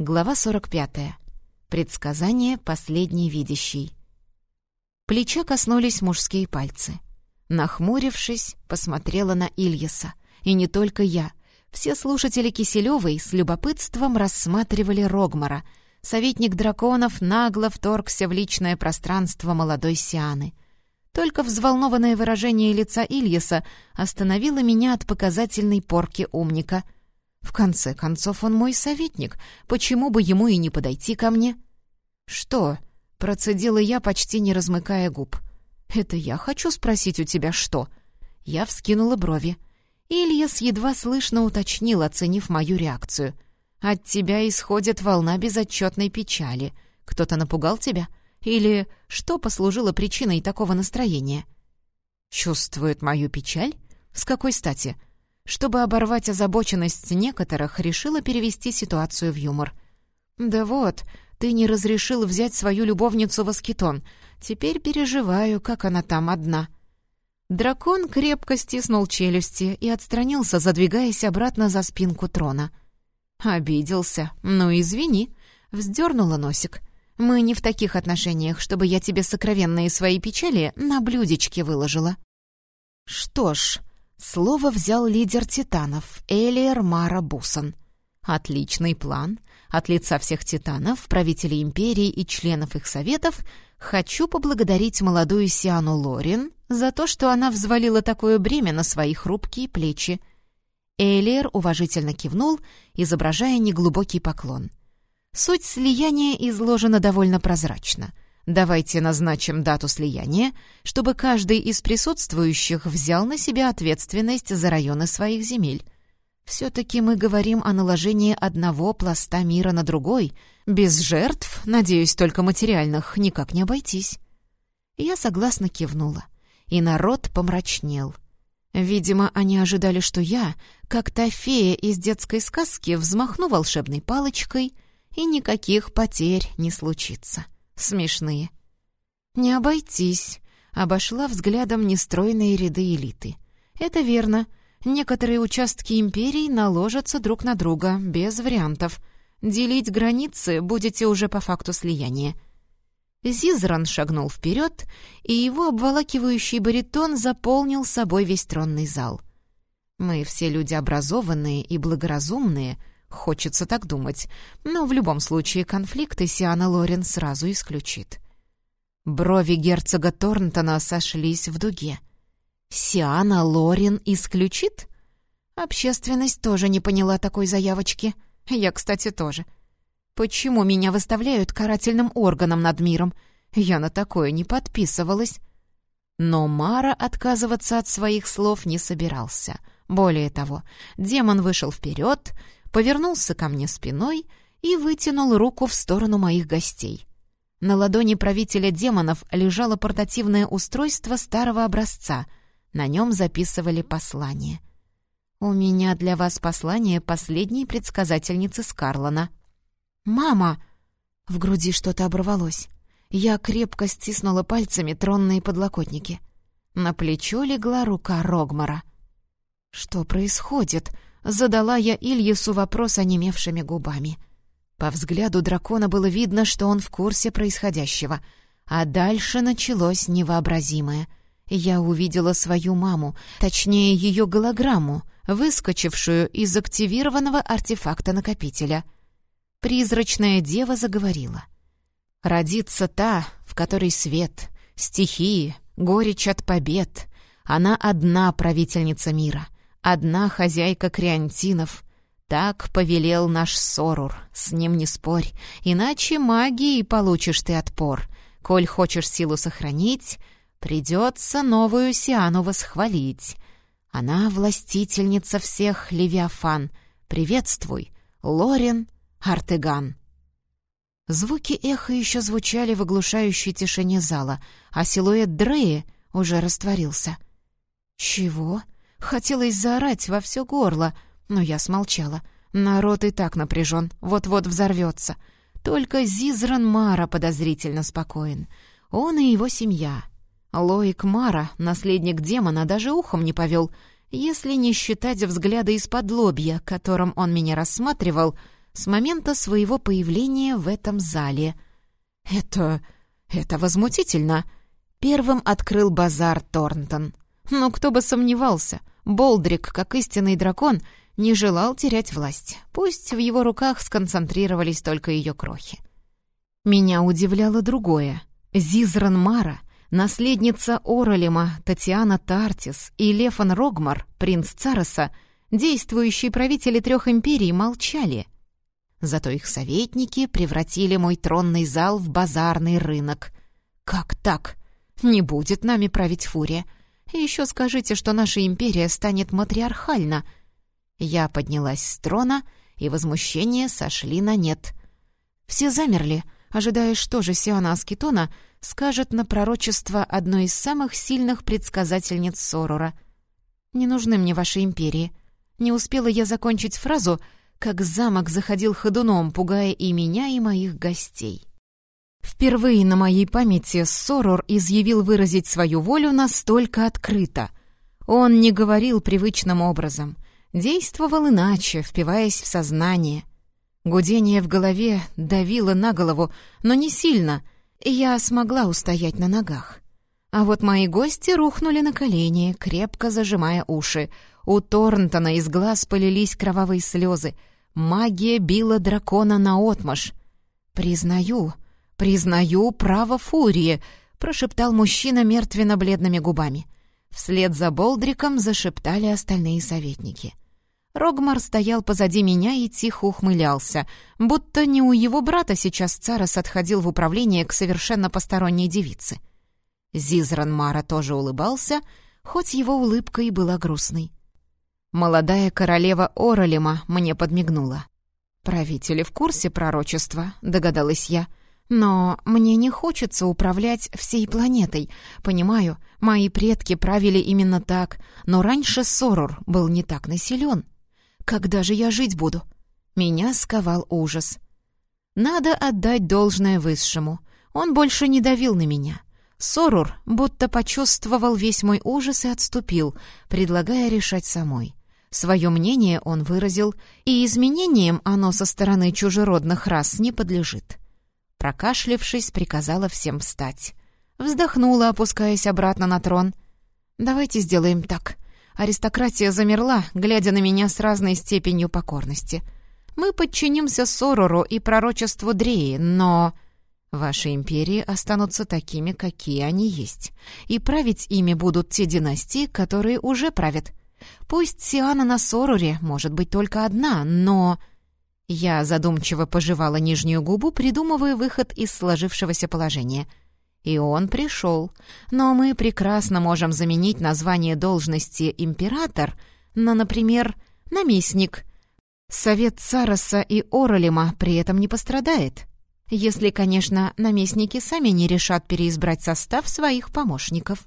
Глава 45. Предсказание последней видящей. Плеча коснулись мужские пальцы. Нахмурившись, посмотрела на Ильяса. И не только я. Все слушатели Киселевой с любопытством рассматривали Рогмара. Советник драконов нагло вторгся в личное пространство молодой Сианы. Только взволнованное выражение лица Ильяса остановило меня от показательной порки умника — в конце концов, он мой советник. Почему бы ему и не подойти ко мне? «Что?» — процедила я, почти не размыкая губ. «Это я хочу спросить у тебя что?» Я вскинула брови. Ильяс едва слышно уточнил, оценив мою реакцию. «От тебя исходит волна безотчетной печали. Кто-то напугал тебя? Или что послужило причиной такого настроения?» «Чувствует мою печаль? С какой стати?» Чтобы оборвать озабоченность некоторых, решила перевести ситуацию в юмор. «Да вот, ты не разрешил взять свою любовницу в Аскетон. Теперь переживаю, как она там одна». Дракон крепко стиснул челюсти и отстранился, задвигаясь обратно за спинку трона. «Обиделся. Ну, извини». Вздернула носик. «Мы не в таких отношениях, чтобы я тебе сокровенные свои печали на блюдечке выложила». «Что ж», Слово взял лидер титанов, Элиер Мара Бусан. Отличный план. От лица всех титанов, правителей империи и членов их советов хочу поблагодарить молодую Сиану Лорин за то, что она взвалила такое бремя на свои хрупкие плечи. Элиер уважительно кивнул, изображая неглубокий поклон. Суть слияния изложена довольно прозрачно — Давайте назначим дату слияния, чтобы каждый из присутствующих взял на себя ответственность за районы своих земель. Все-таки мы говорим о наложении одного пласта мира на другой. Без жертв, надеюсь, только материальных, никак не обойтись. Я согласно кивнула, и народ помрачнел. Видимо, они ожидали, что я, как та фея из детской сказки, взмахну волшебной палочкой, и никаких потерь не случится. — Смешные. Не обойтись. Обошла взглядом нестройные ряды элиты. Это верно. Некоторые участки империи наложатся друг на друга, без вариантов. Делить границы будете уже по факту слияния. Зизран шагнул вперед, и его обволакивающий баритон заполнил собой весь тронный зал. «Мы все люди образованные и благоразумные», Хочется так думать, но в любом случае конфликты Сиана Лорен сразу исключит. Брови герцога Торнтона сошлись в дуге. «Сиана Лорен исключит?» Общественность тоже не поняла такой заявочки. Я, кстати, тоже. Почему меня выставляют карательным органом над миром? Я на такое не подписывалась. Но Мара отказываться от своих слов не собирался. Более того, демон вышел вперед, повернулся ко мне спиной и вытянул руку в сторону моих гостей. На ладони правителя демонов лежало портативное устройство старого образца. На нем записывали послание. «У меня для вас послание последней предсказательницы Скарлона». «Мама!» В груди что-то оборвалось. Я крепко стиснула пальцами тронные подлокотники. На плечо легла рука Рогмара. «Что происходит?» Задала я Ильясу вопрос онемевшими губами. По взгляду дракона было видно, что он в курсе происходящего. А дальше началось невообразимое. Я увидела свою маму, точнее ее голограмму, выскочившую из активированного артефакта-накопителя. Призрачная дева заговорила. «Родится та, в которой свет, стихии, горечь от побед. Она одна правительница мира» одна хозяйка Криантинов. Так повелел наш Сорур, с ним не спорь, иначе магией получишь ты отпор. Коль хочешь силу сохранить, придется новую Сиану восхвалить. Она властительница всех Левиафан. Приветствуй, Лорен Артеган. Звуки эха еще звучали в оглушающей тишине зала, а силуэт Дреи уже растворился. «Чего?» Хотелось заорать во все горло, но я смолчала. Народ и так напряжен, вот-вот взорвется. Только Зизран Мара подозрительно спокоен. Он и его семья. Лоик Мара, наследник демона, даже ухом не повел. Если не считать взгляда из-под лобья, которым он меня рассматривал, с момента своего появления в этом зале. «Это... это возмутительно!» Первым открыл базар Торнтон. Но кто бы сомневался, Болдрик, как истинный дракон, не желал терять власть. Пусть в его руках сконцентрировались только ее крохи. Меня удивляло другое. Зизран Мара, наследница Оролема Татьяна Тартис и Лефан Рогмар, принц Цароса, действующие правители трех империй, молчали. Зато их советники превратили мой тронный зал в базарный рынок. Как так? Не будет нами править фурия. И еще скажите, что наша империя станет матриархальна. Я поднялась с трона, и возмущения сошли на нет. Все замерли, ожидая, что же Сиана Аскетона скажет на пророчество одной из самых сильных предсказательниц Сорора. «Не нужны мне ваши империи». Не успела я закончить фразу, как замок заходил ходуном, пугая и меня, и моих гостей. Впервые на моей памяти Сорор изъявил выразить свою волю настолько открыто. Он не говорил привычным образом, действовал иначе, впиваясь в сознание. Гудение в голове давило на голову, но не сильно, и я смогла устоять на ногах. А вот мои гости рухнули на колени, крепко зажимая уши. У Торнтона из глаз полились кровавые слезы. Магия била дракона наотмашь. «Признаю», «Признаю право фурии», — прошептал мужчина мертвенно-бледными губами. Вслед за Болдриком зашептали остальные советники. Рогмар стоял позади меня и тихо ухмылялся, будто не у его брата сейчас Царос отходил в управление к совершенно посторонней девице. Зизран Мара тоже улыбался, хоть его улыбка и была грустной. Молодая королева Оролема мне подмигнула. «Правители в курсе пророчества», — догадалась я. Но мне не хочется управлять всей планетой. Понимаю, мои предки правили именно так, но раньше Сорор был не так населен. Когда же я жить буду? Меня сковал ужас. Надо отдать должное Высшему. Он больше не давил на меня. Сорур будто почувствовал весь мой ужас и отступил, предлагая решать самой. Свое мнение он выразил, и изменениям оно со стороны чужеродных рас не подлежит. Прокашлившись, приказала всем встать. Вздохнула, опускаясь обратно на трон. «Давайте сделаем так». Аристократия замерла, глядя на меня с разной степенью покорности. «Мы подчинимся Сорору и пророчеству Дреи, но...» «Ваши империи останутся такими, какие они есть, и править ими будут те династии, которые уже правят. Пусть Сиана на Сороре может быть только одна, но...» Я задумчиво пожевала нижнюю губу, придумывая выход из сложившегося положения. И он пришел. Но мы прекрасно можем заменить название должности «император» на, например, «наместник». Совет Цароса и Оролема при этом не пострадает. Если, конечно, наместники сами не решат переизбрать состав своих помощников.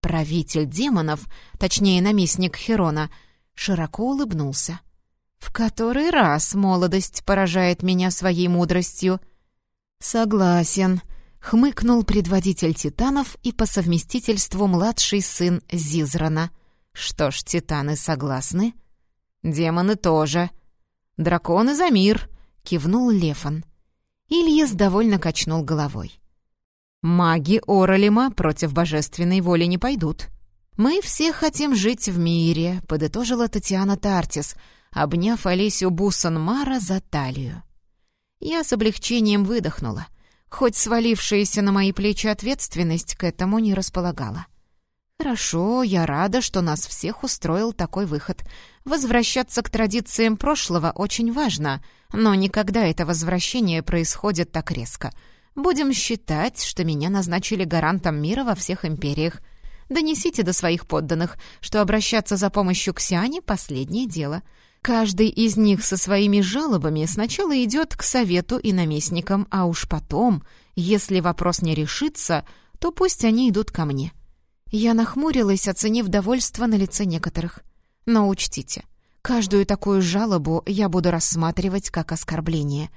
Правитель демонов, точнее, наместник Херона, широко улыбнулся. В который раз молодость поражает меня своей мудростью. Согласен, хмыкнул предводитель титанов и по совместительству младший сын Зизрана. Что ж, титаны согласны? Демоны тоже. Драконы за мир, кивнул Лефан. Ильяс довольно качнул головой. «Маги Оролима против божественной воли не пойдут. Мы все хотим жить в мире», — подытожила Татьяна Тартис, обняв Олесю Буссанмара за талию. Я с облегчением выдохнула, хоть свалившаяся на мои плечи ответственность к этому не располагала. «Хорошо, я рада, что нас всех устроил такой выход. Возвращаться к традициям прошлого очень важно, но никогда это возвращение происходит так резко. Будем считать, что меня назначили гарантом мира во всех империях. Донесите до своих подданных, что обращаться за помощью к Сиане — последнее дело. Каждый из них со своими жалобами сначала идет к совету и наместникам, а уж потом, если вопрос не решится, то пусть они идут ко мне. Я нахмурилась, оценив довольство на лице некоторых. Но учтите, каждую такую жалобу я буду рассматривать как оскорбление.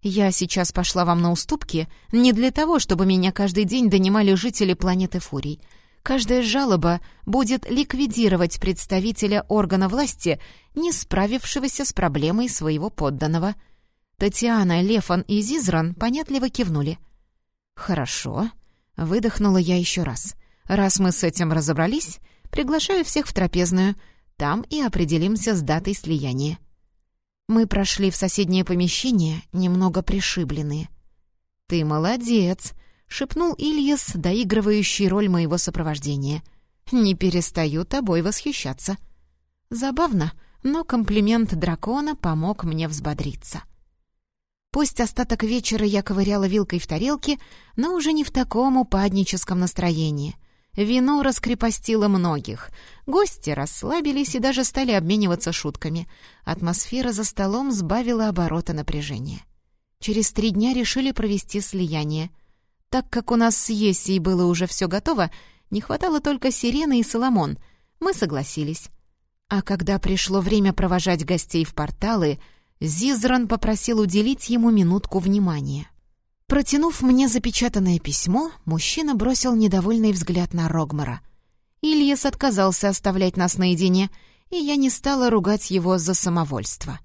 Я сейчас пошла вам на уступки не для того, чтобы меня каждый день донимали жители планеты Фурий — Каждая жалоба будет ликвидировать представителя органа власти, не справившегося с проблемой своего подданного. Татьяна, Лефан и Зизран понятливо кивнули. «Хорошо», — выдохнула я еще раз. «Раз мы с этим разобрались, приглашаю всех в трапезную. Там и определимся с датой слияния». Мы прошли в соседнее помещение, немного пришибленные. «Ты молодец», — шепнул Ильяс, доигрывающий роль моего сопровождения. «Не перестаю тобой восхищаться». Забавно, но комплимент дракона помог мне взбодриться. Пусть остаток вечера я ковыряла вилкой в тарелке, но уже не в таком упадническом настроении. Вино раскрепостило многих. Гости расслабились и даже стали обмениваться шутками. Атмосфера за столом сбавила обороты напряжения. Через три дня решили провести слияние. Так как у нас с Ессией было уже все готово, не хватало только Сирены и Соломон. Мы согласились. А когда пришло время провожать гостей в порталы, Зизран попросил уделить ему минутку внимания. Протянув мне запечатанное письмо, мужчина бросил недовольный взгляд на Рогмара. Ильяс отказался оставлять нас наедине, и я не стала ругать его за самовольство.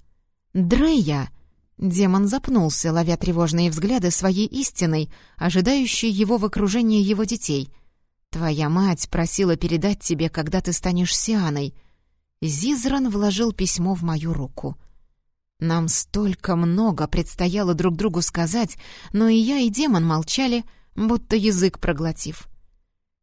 «Дрея!» Демон запнулся, ловя тревожные взгляды своей истиной, ожидающей его в окружении его детей. «Твоя мать просила передать тебе, когда ты станешь Сианой». Зизран вложил письмо в мою руку — нам столько много предстояло друг другу сказать, но и я, и демон молчали, будто язык проглотив.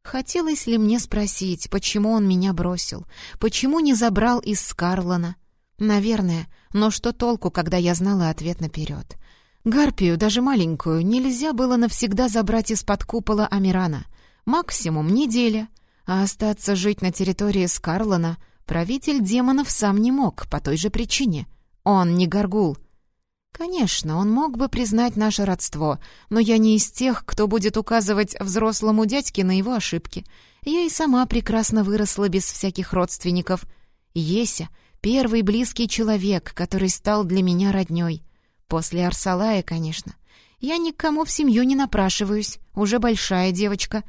Хотелось ли мне спросить, почему он меня бросил, почему не забрал из Скарлона? Наверное, но что толку, когда я знала ответ наперед? Гарпию, даже маленькую, нельзя было навсегда забрать из-под купола Амирана. Максимум неделя. А остаться жить на территории Скарлона правитель демонов сам не мог по той же причине — он не горгул. Конечно, он мог бы признать наше родство, но я не из тех, кто будет указывать взрослому дядьке на его ошибки. Я и сама прекрасно выросла без всяких родственников. Еся — первый близкий человек, который стал для меня роднёй. После Арсалая, конечно. Я никому в семью не напрашиваюсь, уже большая девочка.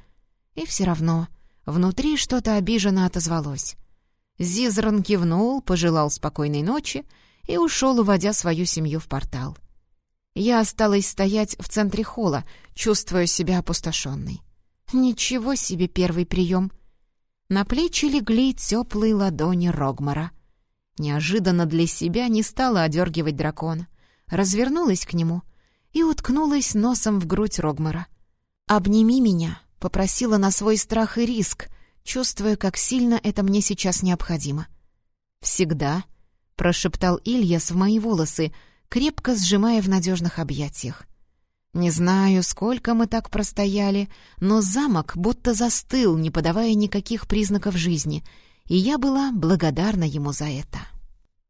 И все равно внутри что-то обиженно отозвалось. Зизран кивнул, пожелал спокойной ночи — и ушел, уводя свою семью в портал. Я осталась стоять в центре холла, чувствуя себя опустошенной. Ничего себе первый прием. На плечи легли теплые ладони Рогмара. Неожиданно для себя не стала одергивать дракона. Развернулась к нему и уткнулась носом в грудь Рогмара. «Обними меня», — попросила на свой страх и риск, чувствуя, как сильно это мне сейчас необходимо. «Всегда», прошептал Ильяс в мои волосы, крепко сжимая в надежных объятиях. Не знаю, сколько мы так простояли, но замок будто застыл, не подавая никаких признаков жизни, и я была благодарна ему за это.